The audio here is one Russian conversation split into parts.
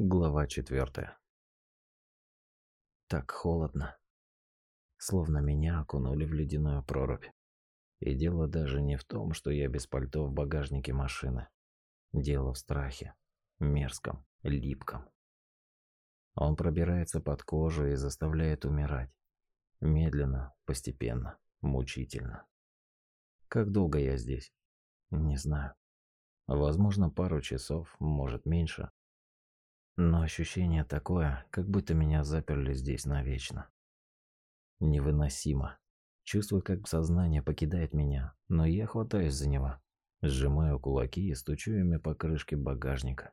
Глава четвертая. Так холодно. Словно меня окунули в ледяную прорубь. И дело даже не в том, что я без пальто в багажнике машины. Дело в страхе. Мерзком, липком. Он пробирается под кожу и заставляет умирать. Медленно, постепенно, мучительно. Как долго я здесь? Не знаю. Возможно, пару часов, может, меньше. Но ощущение такое, как будто меня заперли здесь навечно. Невыносимо. Чувствую, как сознание покидает меня, но я хватаюсь за него. Сжимаю кулаки и стучу ими по крышке багажника.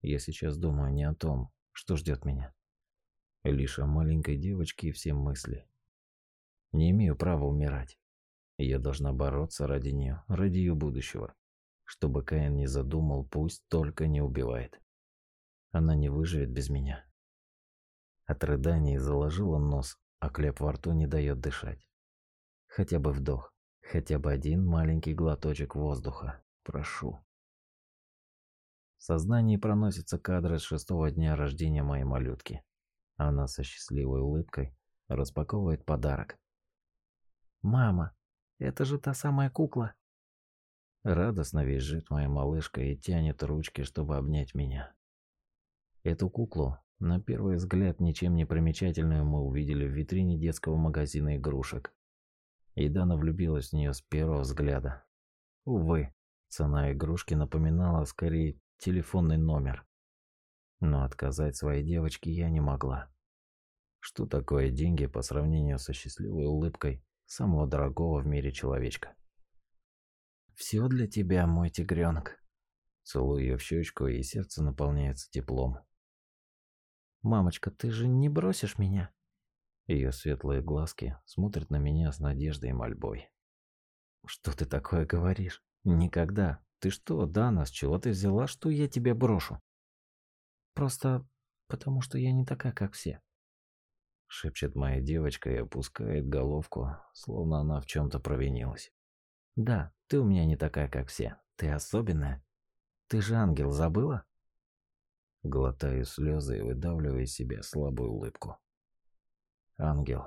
Я сейчас думаю не о том, что ждет меня. Лишь о маленькой девочке и все мысли. Не имею права умирать. Я должна бороться ради нее, ради ее будущего. Чтобы Каин не задумал, пусть только не убивает. Она не выживет без меня. От рыданий заложила нос, а клеп во рту не дает дышать. Хотя бы вдох, хотя бы один маленький глоточек воздуха. Прошу. В сознании проносятся кадры с шестого дня рождения моей малютки. Она со счастливой улыбкой распаковывает подарок. «Мама, это же та самая кукла!» Радостно визжит моя малышка и тянет ручки, чтобы обнять меня. Эту куклу, на первый взгляд ничем не примечательную, мы увидели в витрине детского магазина игрушек. И Дана влюбилась в нее с первого взгляда. Увы, цена игрушки напоминала скорее телефонный номер. Но отказать своей девочке я не могла. Что такое деньги по сравнению со счастливой улыбкой самого дорогого в мире человечка? Все для тебя, мой тигренок. Целую ее в щечку, и сердце наполняется теплом. «Мамочка, ты же не бросишь меня?» Ее светлые глазки смотрят на меня с надеждой и мольбой. «Что ты такое говоришь? Никогда. Ты что, Дана, с чего ты взяла, что я тебя брошу?» «Просто потому, что я не такая, как все», — шепчет моя девочка и опускает головку, словно она в чем-то провинилась. «Да, ты у меня не такая, как все. Ты особенная. Ты же ангел, забыла?» Глотаю слезы и выдавливаю из себя слабую улыбку. Ангел.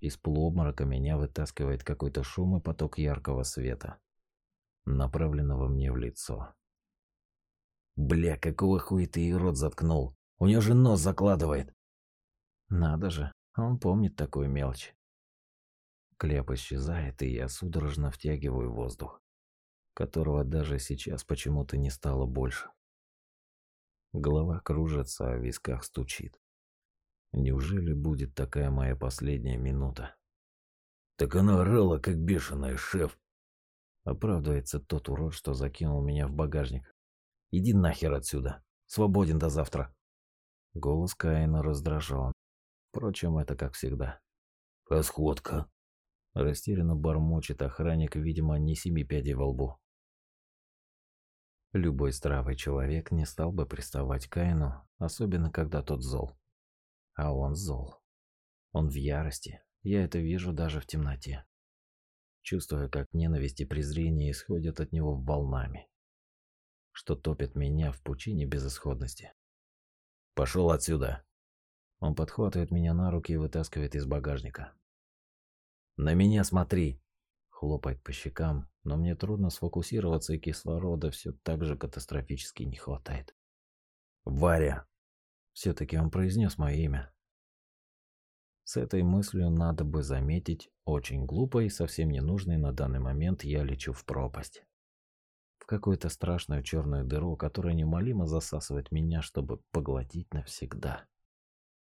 Из полуобморока меня вытаскивает какой-то шум и поток яркого света, направленного мне в лицо. Бля, какого хуя ты ей рот заткнул? У нее же нос закладывает. Надо же, он помнит такую мелочь. Клеп исчезает, и я судорожно втягиваю воздух, которого даже сейчас почему-то не стало больше. Голова кружится, а в висках стучит. Неужели будет такая моя последняя минута? Так она орала, как бешеная, шеф. Оправдывается тот урод, что закинул меня в багажник. Иди нахер отсюда. Свободен до завтра. Голос Каина раздражен. Впрочем, это как всегда. Расходка. Растерянно бормочет охранник, видимо, не семи пядей во лбу. Любой здравый человек не стал бы приставать к Каину, особенно когда тот зол. А он зол. Он в ярости. Я это вижу даже в темноте. Чувствую, как ненависть и презрение исходят от него волнами, что топит меня в пучине безысходности. Пошел отсюда. Он подхватывает меня на руки и вытаскивает из багажника. На меня смотри хлопает по щекам, но мне трудно сфокусироваться, и кислорода все так же катастрофически не хватает. «Варя!» Все-таки он произнес мое имя. С этой мыслью надо бы заметить, очень глупой и совсем ненужной на данный момент я лечу в пропасть. В какую-то страшную черную дыру, которая немалимо засасывает меня, чтобы поглотить навсегда.